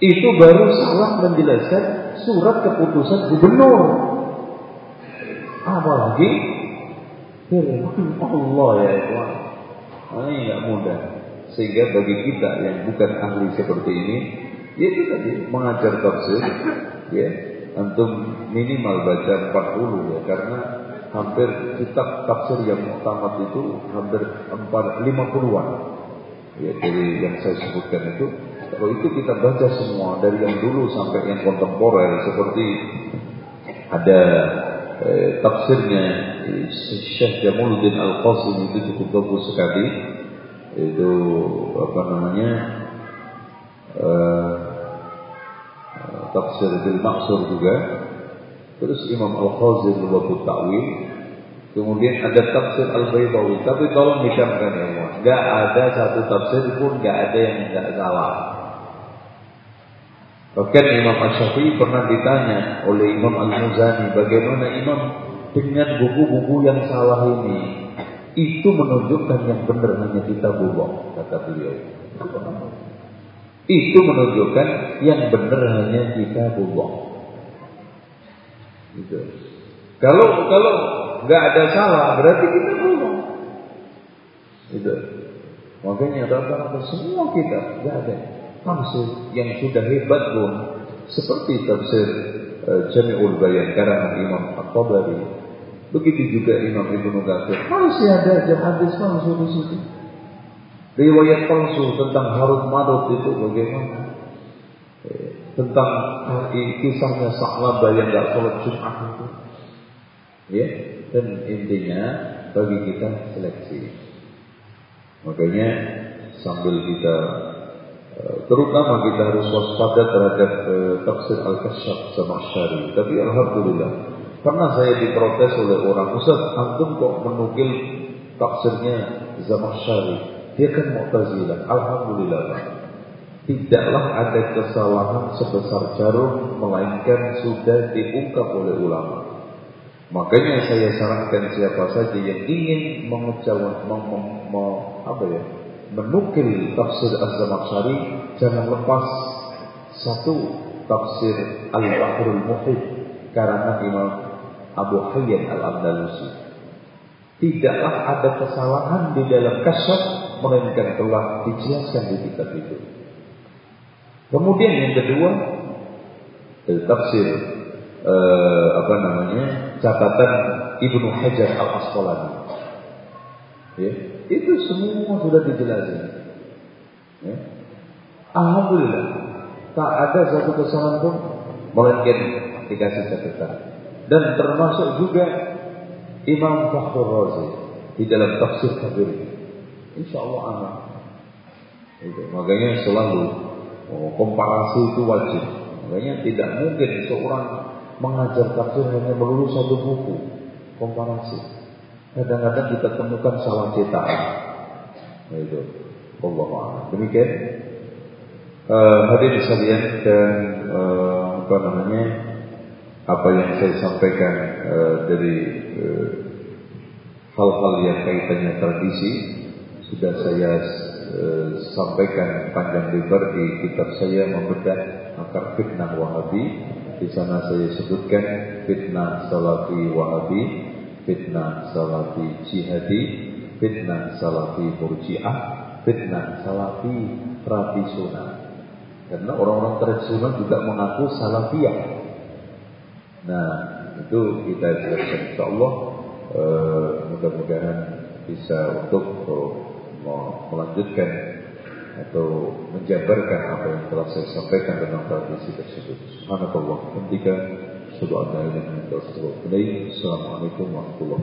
Itu baru salah menjelaskan surat keputusan gubernur. Apalagi firman Allah ya Tuhan. Ini nggak mudah. Sehingga bagi kita yang bukan ahli seperti ini, itu tadi mengajar tafsir ya. Antum minimal baca 40 ya. Karena hampir kitab tafsir yang utama itu hampir 50-an ya dari yang saya sebutkan itu. Kalau itu kita baca semua dari yang dulu sampai yang kontemporer seperti ada eh, tafsirnya Syekh Jamaluddin Al-Qasim itu cukup bagus sekali. Itu apa namanya uh, tafsir bil maksur juga. Terus Imam Al-Khazir Wabut Ta'wil kemudian ada tafsir Al-Baydawi. Tapi tolong dicamkan ya Allah. Gak ada satu tafsir pun gak ada yang gak salah. Bahkan Imam Ash-Syafi'i pernah ditanya oleh Imam Al-Muzani bagaimana Imam dengan buku-buku yang salah ini? Itu menunjukkan yang benar hanya kita bohong kata beliau. Itu menunjukkan yang benar hanya kita bohong. Gitu. Kalau kalau nggak ada salah berarti kita bohong. Gitu. Makanya rata-rata semua kita nggak ada tafsir yang sudah hebat pun seperti tafsir uh, Jami'ul Bayan karangan Imam At-Tabari. Begitu juga Imam Ibnu Katsir. Masih ada hadis palsu di situ. Riwayat palsu tentang Harut Marut itu bagaimana? Eh, tentang kisahnya Sa'labah yang tidak sholat Jumat itu. Ya, dan intinya bagi kita seleksi. Makanya sambil kita eh, terutama kita harus waspada terhadap eh, tafsir Al-Kasyaf sama Syari. Tapi alhamdulillah pernah saya diprotes oleh orang Ustaz, antum kok menukil tafsirnya Zamakhsyari dia kan Mu'tazilah. Alhamdulillah. Tidaklah ada kesalahan sebesar jarum melainkan sudah diungkap oleh ulama. Makanya saya sarankan siapa saja yang ingin mengecewakan mem, mem, mem, apa ya, menukil tafsir Az-Zamakhsyari jangan lepas satu tafsir Al-Bahrul Muhit karena Imam Abu Hayyan Al-Andalusi. Tidaklah ada kesalahan di dalam kasyaf melainkan telah dijelaskan di kitab itu. Kemudian yang kedua, tafsir eh, apa namanya catatan Ibnu Hajar Al Asqalani. Ya, itu semua sudah dijelaskan. Ya. Alhamdulillah, tak ada satu kesalahan pun melainkan dikasih catatan. Dan termasuk juga Imam Fakhrul Razi di dalam tafsir kabir Insya Allah aman. Itu. Makanya selalu oh, komparasi itu wajib. Makanya tidak mungkin seorang mengajar tafsir hanya melulu satu buku komparasi. Kadang-kadang kita temukan salah cetakan. Nah, itu. Allah Demikian uh, hadirin sekalian dan uh, apa namanya apa yang saya sampaikan uh, dari hal-hal uh, yang kaitannya tradisi sudah saya uh, sampaikan panjang lebar di kitab saya membedah akar fitnah Wahabi. Di sana saya sebutkan fitnah Salafi Wahabi, fitnah Salafi Jihadi, fitnah Salafi Murji'ah, fitnah Salafi tradisional. Karena orang-orang tradisional juga mengaku salafiyah. Nah, itu kita jelaskan insya Allah eh, mudah-mudahan bisa untuk oh, melanjutkan atau menjabarkan apa yang telah saya sampaikan dalam tradisi tersebut. Subhanallah, hentikan. Subhanallah, Assalamualaikum warahmatullahi wabarakatuh.